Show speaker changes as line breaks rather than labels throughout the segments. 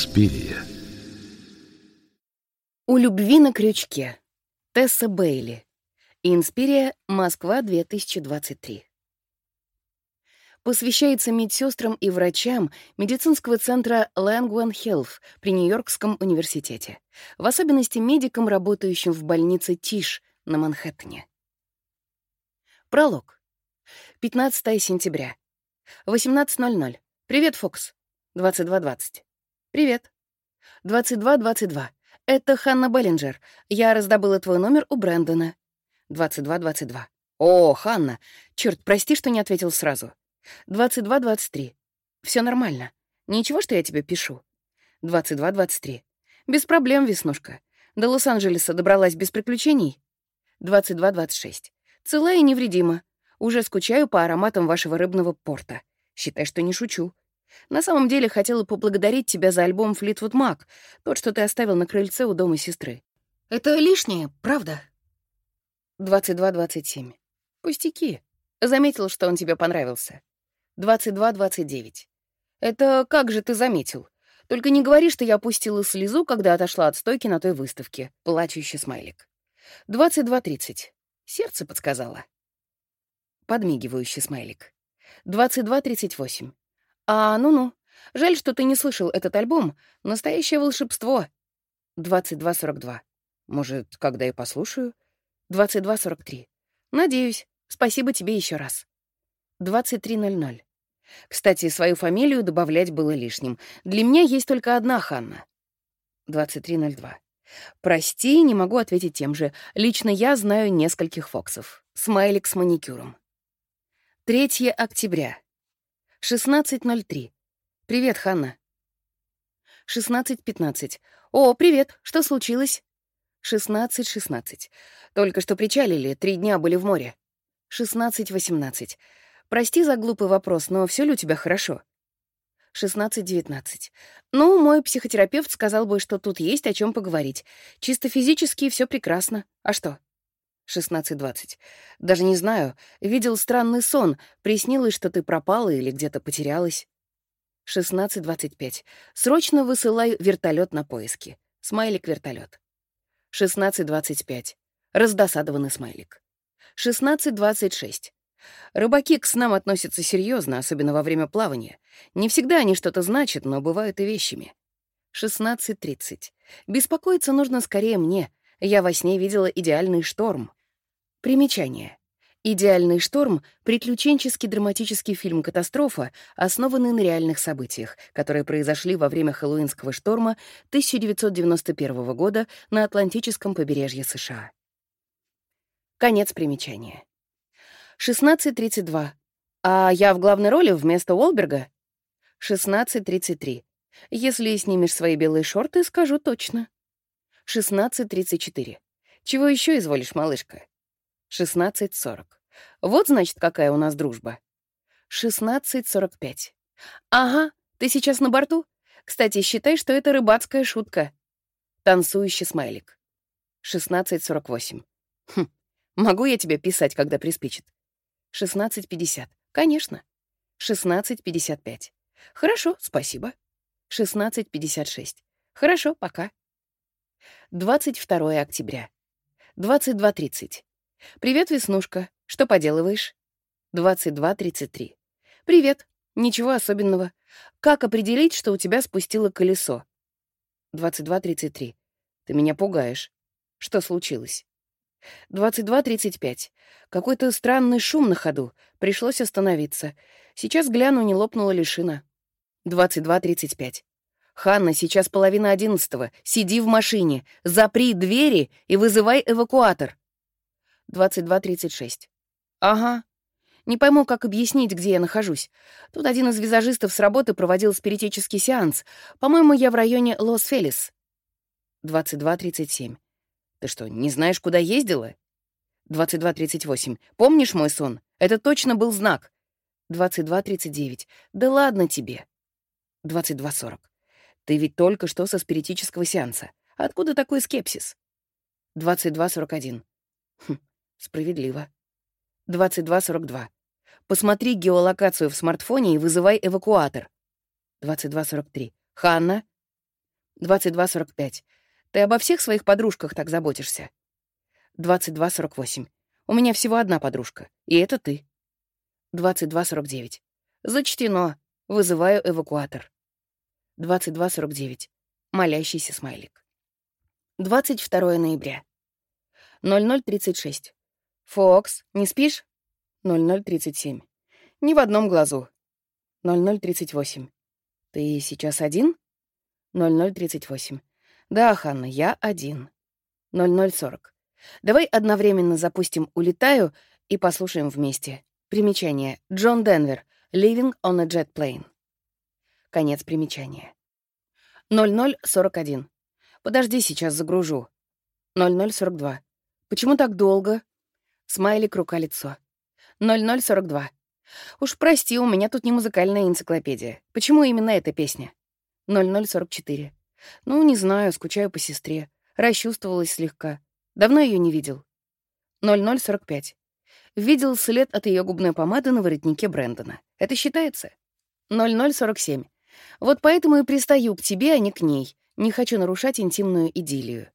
Инспирия.
У любви на крючке. Тесса Бейли. Инспирия, Москва, 2023. Посвящается медсестрам и врачам медицинского центра Langone Health при Нью-Йоркском университете, в особенности медикам, работающим в больнице Тиш на Манхэттене. Пролог. 15 сентября. 18.00. Привет, Фокс. 22.20. Привет. 22.22. Это Ханна Беллинджер. Я раздобыла твой номер у Брэндона. 22.22. О, Ханна. Черт, прости, что не ответил сразу. 22.23. Все нормально. Ничего, что я тебе пишу. 22.23. Без проблем, Веснушка. До Лос-Анджелеса добралась без приключений. 22.26. Целая и невредима. Уже скучаю по ароматам вашего рыбного порта. Считай, что не шучу. На самом деле хотела поблагодарить тебя за альбом Fleetwood Mac, тот, что ты оставил на крыльце у дома сестры. Это лишнее, правда? 22-27. Пустяки. Заметил, что он тебе понравился. 22-29. Это как же ты заметил? Только не говори, что я опустила слезу, когда отошла от стойки на той выставке. Плачущий смайлик. 22-30. Сердце подсказало. Подмигивающий смайлик. 22-38. А, ну-ну. Жаль, что ты не слышал этот альбом. Настоящее волшебство. 22.42. Может, когда я послушаю? 22.43. Надеюсь. Спасибо тебе еще раз. 23.00. Кстати, свою фамилию добавлять было лишним. Для меня есть только одна Ханна. 23.02. Прости, не могу ответить тем же. Лично я знаю нескольких Фоксов. Смайлик с маникюром. 3 октября. 16.03. Привет, Ханна. 16.15. О, привет. Что случилось? 16.16. Только что причалили, три дня были в море. 16.18. Прости за глупый вопрос, но все ли у тебя хорошо? 16.19. Ну, мой психотерапевт сказал бы, что тут есть о чем поговорить. Чисто физически все прекрасно. А что? 16.20. Даже не знаю. Видел странный сон. Приснилось, что ты пропала или где-то потерялась. 16.25. Срочно высылай вертолет на поиски. Смайлик вертолет. 16.25. Раздосадованный смайлик. 16.26. Рыбаки к снам относятся серьезно, особенно во время плавания. Не всегда они что-то значат, но бывают и вещами. 16.30. Беспокоиться нужно скорее мне. Я во сне видела идеальный шторм. Примечание. «Идеальный шторм» — приключенческий драматический фильм «Катастрофа», основанный на реальных событиях, которые произошли во время Хэллоуинского шторма 1991 года на Атлантическом побережье США. Конец примечания. 16.32. А я в главной роли вместо Уолберга? 16.33. Если снимешь свои белые шорты, скажу точно. 16.34. Чего еще изволишь, малышка? 16.40. Вот, значит, какая у нас дружба. 16.45. Ага, ты сейчас на борту? Кстати, считай, что это рыбацкая шутка. Танцующий смайлик. 16.48. Хм, могу я тебе писать, когда приспичит? 16.50. Конечно. 16.55. Хорошо, спасибо. 16.56. Хорошо, пока. 22 октября. 22.30. «Привет, Веснушка. Что поделываешь?» 22.33. «Привет. Ничего особенного. Как определить, что у тебя спустило колесо?» 22.33. «Ты меня пугаешь. Что случилось?» 22.35. Какой-то странный шум на ходу. Пришлось остановиться. Сейчас гляну, не лопнула ли шина. 22.35. «Ханна, сейчас половина одиннадцатого. Сиди в машине, запри двери и вызывай эвакуатор. 22.36. Ага. Не пойму, как объяснить, где я нахожусь. Тут один из визажистов с работы проводил спиритический сеанс. По-моему, я в районе Лос-Фелис. 22.37. Ты что, не знаешь, куда ездила? 22.38. Помнишь мой сон? Это точно был знак. 22.39. Да ладно тебе. 22.40. Ты ведь только что со спиритического сеанса. Откуда такой скепсис? 22.41. Хм, Справедливо. 22.42. Посмотри геолокацию в смартфоне и вызывай эвакуатор. 22.43. Ханна? 22.45. Ты обо всех своих подружках так заботишься? 22.48. У меня всего одна подружка, и это ты. 22.49. Зачтено. Вызываю эвакуатор. 22.49. Молящийся смайлик. 22 ноября. 00.36. Фокс, не спишь? 00.37. Ни в одном глазу. 00.38. Ты сейчас один? 00.38. Да, Ханна, я один. 00.40. Давай одновременно запустим «Улетаю» и послушаем вместе. Примечание. Джон Денвер. Living on a Jet Plane. Конец примечания. 0041. Подожди, сейчас загружу. 0042. Почему так долго? Смайлик рука-лицо. 0042. Уж прости, у меня тут не музыкальная энциклопедия. Почему именно эта песня? 0044. Ну, не знаю, скучаю по сестре. Расчувствовалась слегка. Давно ее не видел. 0045. Видел след от ее губной помады на воротнике Брэндона. Это считается? 0047. Вот поэтому и пристаю к тебе, а не к ней. Не хочу нарушать интимную идиллию.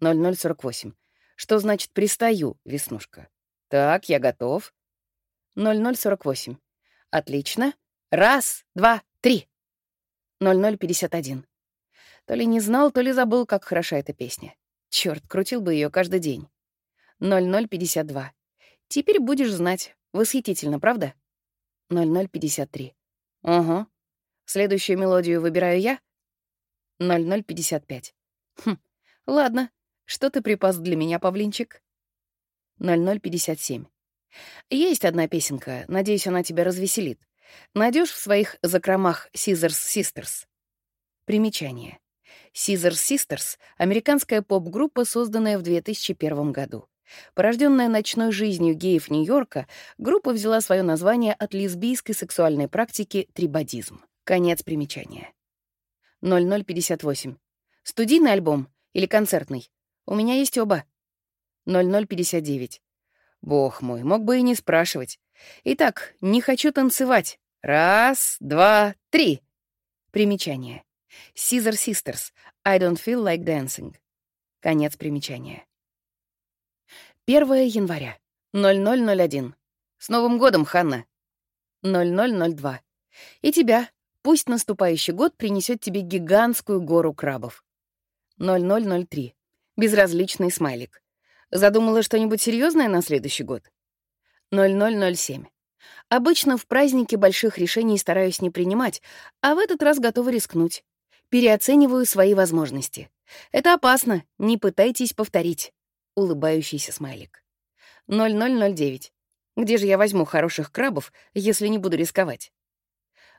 0048. Что значит «пристаю», Веснушка? Так, я готов. 0048. Отлично. Раз, два, три. 0051. То ли не знал, то ли забыл, как хороша эта песня. Черт, крутил бы ее каждый день. 0052. Теперь будешь знать. Восхитительно, правда? 0053. Угу. Следующую мелодию выбираю я? 0055. Хм, ладно. Что ты припас для меня, павлинчик? 0057. Есть одна песенка, надеюсь, она тебя развеселит. Найдешь в своих закромах Scissors Sisters? Примечание. Scissors Sisters — американская поп-группа, созданная в 2001 году. Порожденная ночной жизнью геев Нью-Йорка, группа взяла свое название от лесбийской сексуальной практики трибадизм. Конец примечания. 0058. Студийный альбом или концертный? У меня есть оба. 0059. Бог мой, мог бы и не спрашивать. Итак, не хочу танцевать. Раз, два, три. Примечание. Caesar Sisters. I don't feel like dancing. Конец примечания. 1 января. 0001. С Новым годом, Ханна. 0002. И тебя. Пусть наступающий год принесет тебе гигантскую гору крабов. 0003. Безразличный смайлик. Задумала что-нибудь серьезное на следующий год? 0007. Обычно в празднике больших решений стараюсь не принимать, а в этот раз готова рискнуть. Переоцениваю свои возможности. Это опасно, не пытайтесь повторить улыбающийся смайлик. 0009. Где же я возьму хороших крабов, если не буду рисковать?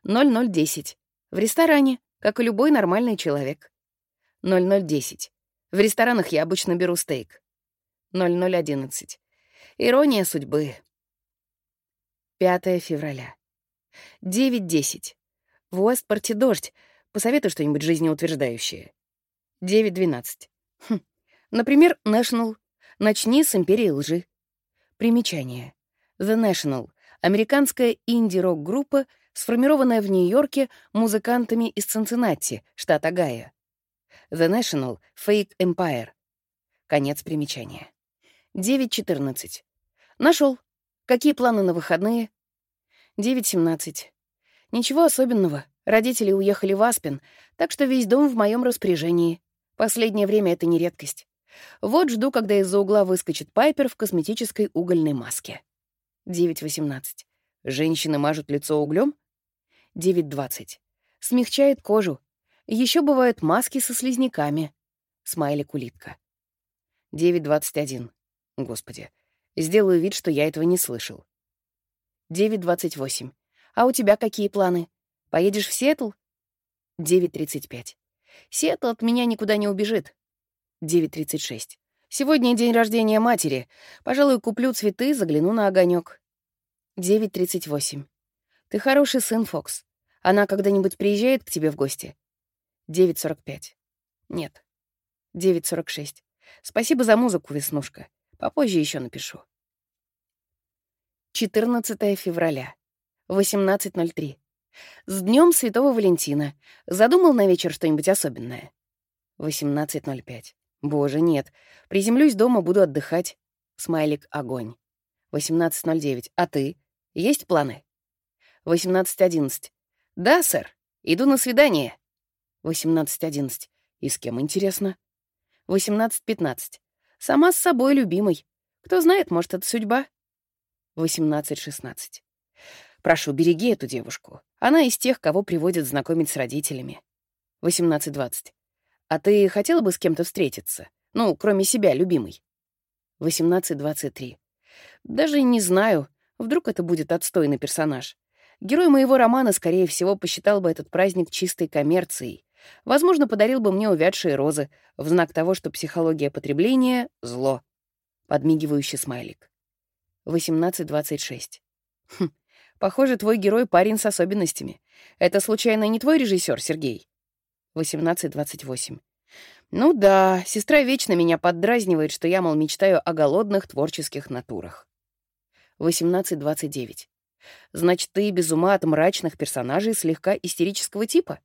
0010. В ресторане, как и любой нормальный человек. 0010. В ресторанах я обычно беру стейк. 0011. Ирония судьбы. 5 февраля. 9.10. В Уэстпорте дождь. Посоветуй что-нибудь жизнеутверждающее. 9.12. Хм. Например, National Начни с империи лжи. Примечание. The National — американская инди-рок-группа, сформированная в Нью-Йорке музыкантами из Цинциннати, штат Огайо. The National — Fake Empire. Конец примечания. 9.14. Нашел. Какие планы на выходные? 9.17. Ничего особенного. Родители уехали в Аспен, так что весь дом в моем распоряжении. Последнее время это не редкость. Вот жду, когда из-за угла выскочит Пайпер в косметической угольной маске. 9.18. Женщины мажут лицо углем. 9.20. Смягчает кожу. Еще бывают маски со слизняками. Смайлик улитка. 9.21. Господи, сделаю вид, что я этого не слышал. 9.28. А у тебя какие планы? Поедешь в Сиэтл? 9.35. Сиэтл от меня никуда не убежит. 9.36. Сегодня день рождения матери. Пожалуй, куплю цветы, загляну на огонек. 9.38. Ты хороший сын, Фокс. Она когда-нибудь приезжает к тебе в гости? 9.45. Нет. 9.46. Спасибо за музыку, Веснушка. Попозже еще напишу. 14 февраля. 18.03. С днем Святого Валентина. Задумал на вечер что-нибудь особенное? 18.05. Боже, нет. Приземлюсь дома, буду отдыхать. Смайлик огонь. 18.09. А ты? Есть планы? 18.11. Да, сэр. Иду на свидание. 18.11. И с кем, интересно? 18.15. Сама с собой, любимой. Кто знает, может, это судьба. 18.16. Прошу, береги эту девушку. Она из тех, кого приводят знакомить с родителями. 18.20. А ты хотела бы с кем-то встретиться? Ну, кроме себя, любимый. 18.23. Даже не знаю. Вдруг это будет отстойный персонаж. Герой моего романа, скорее всего, посчитал бы этот праздник чистой коммерцией. Возможно, подарил бы мне увядшие розы в знак того, что психология потребления — зло. Подмигивающий смайлик. 18.26. Хм, похоже, твой герой парень с особенностями. Это, случайно, не твой режиссер, Сергей? 18.28. Ну да, сестра вечно меня поддразнивает, что я, мол, мечтаю о голодных творческих натурах. 18.29. Значит, ты без ума от мрачных персонажей слегка истерического типа?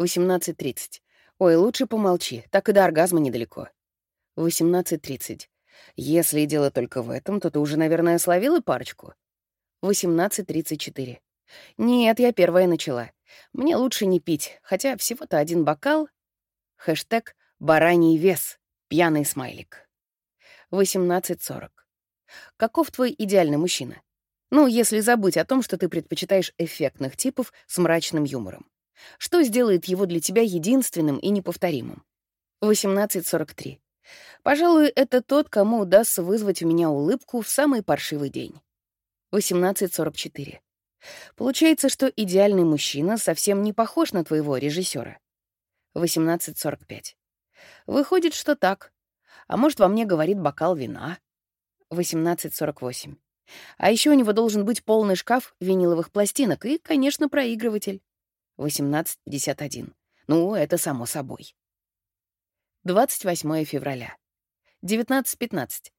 18.30. Ой, лучше помолчи, так и до оргазма недалеко. 18.30. Если дело только в этом, то ты уже, наверное, словила парочку. 18.34. Нет, я первая начала. Мне лучше не пить, хотя всего-то один бокал. Хэштег «бараний вес», пьяный смайлик. 18.40. Каков твой идеальный мужчина? Ну, если забыть о том, что ты предпочитаешь эффектных типов с мрачным юмором. Что сделает его для тебя единственным и неповторимым? 18.43. Пожалуй, это тот, кому удастся вызвать у меня улыбку в самый паршивый день. 18.44. Получается, что идеальный мужчина совсем не похож на твоего режиссера. 18.45. Выходит, что так. А может, во мне говорит бокал вина. 18.48. А еще у него должен быть полный шкаф виниловых пластинок и, конечно, проигрыватель. 18.51. Ну, это само собой. 28 февраля. 19.15.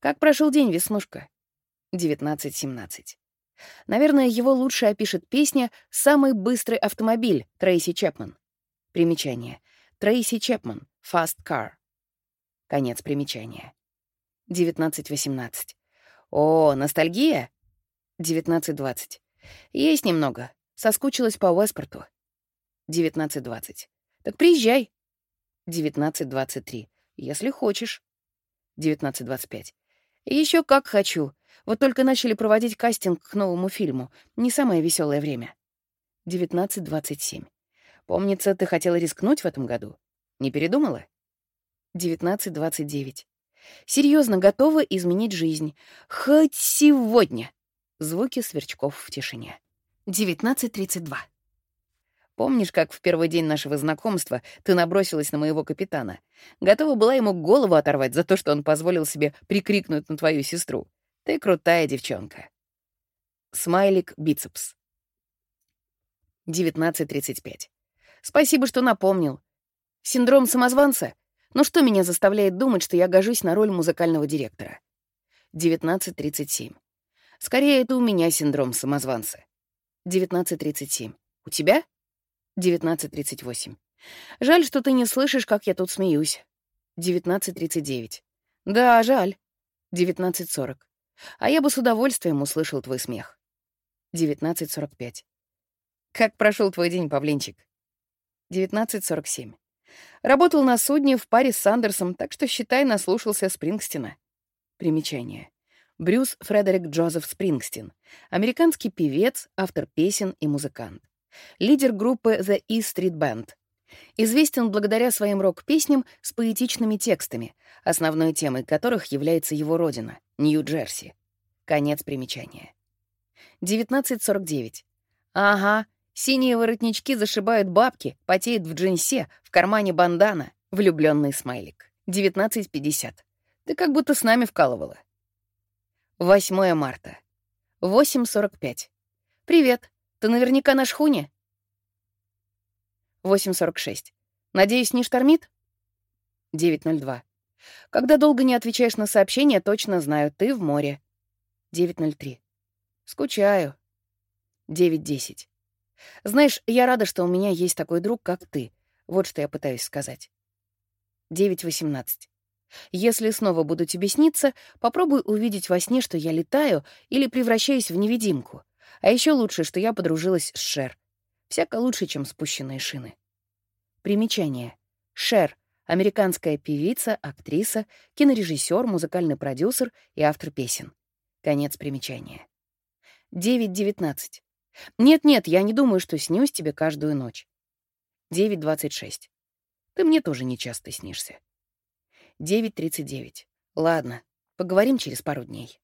Как прошел день, Веснушка? 19.17. Наверное, его лучше опишет песня «Самый быстрый автомобиль» Трейси Чепман. Примечание. Трейси Чепман. Fast Car. Конец примечания. 19.18. О, ностальгия? 19.20. Есть немного. Соскучилась по Уэспорту. 19.20. Так приезжай. 19.23. Если хочешь. 19.25. Еще как хочу. Вот только начали проводить кастинг к новому фильму. Не самое веселое время. 19.27. Помнится, ты хотела рискнуть в этом году. Не передумала? 19.29. Серьезно готова изменить жизнь. Хоть сегодня. Звуки сверчков в тишине. 19.32. Помнишь, как в первый день нашего знакомства ты набросилась на моего капитана? Готова была ему голову оторвать за то, что он позволил себе прикрикнуть на твою сестру. Ты крутая девчонка. Смайлик бицепс. 19.35. Спасибо, что напомнил. Синдром самозванца? Но что меня заставляет думать, что я гожусь на роль музыкального директора? 19.37. Скорее, это у меня синдром самозванца. 19.37. У тебя? 19.38. Жаль, что ты не слышишь, как я тут смеюсь. 19.39. Да, жаль. 19.40. А я бы с удовольствием услышал твой смех. 19.45. Как прошел твой день, Павлинчик? 19.47. Работал на судне в паре с Сандерсом, так что, считай, наслушался Спрингстина. Примечание. Брюс Фредерик Джозеф Спрингстин. Американский певец, автор песен и музыкант. Лидер группы The E Street Band. Известен благодаря своим рок-песням с поэтичными текстами, основной темой которых является его родина — Нью-Джерси. Конец примечания. 1949. Ага, Синие воротнички зашибают бабки, потеет в джинсе, в кармане бандана, влюбленный смайлик. 19.50. Ты как будто с нами вкалывала. 8 марта. 8.45. Привет. Ты наверняка на шхуне? 8.46. Надеюсь, не штормит? 9.02. Когда долго не отвечаешь на сообщения, точно знаю, ты в море. 9.03. Скучаю. 9.10. Знаешь, я рада, что у меня есть такой друг, как ты. Вот что я пытаюсь сказать. 9.18. Если снова буду тебе сниться, попробуй увидеть во сне, что я летаю или превращаюсь в невидимку. А еще лучше, что я подружилась с Шер. Всяко лучше, чем спущенные шины. Примечание. Шер — американская певица, актриса, кинорежиссер, музыкальный продюсер и автор песен. Конец примечания. 9.19. Нет-нет, я не думаю, что снюсь тебе каждую ночь. 9.26. Ты мне тоже не часто снишься. 9.39. Ладно, поговорим через пару дней.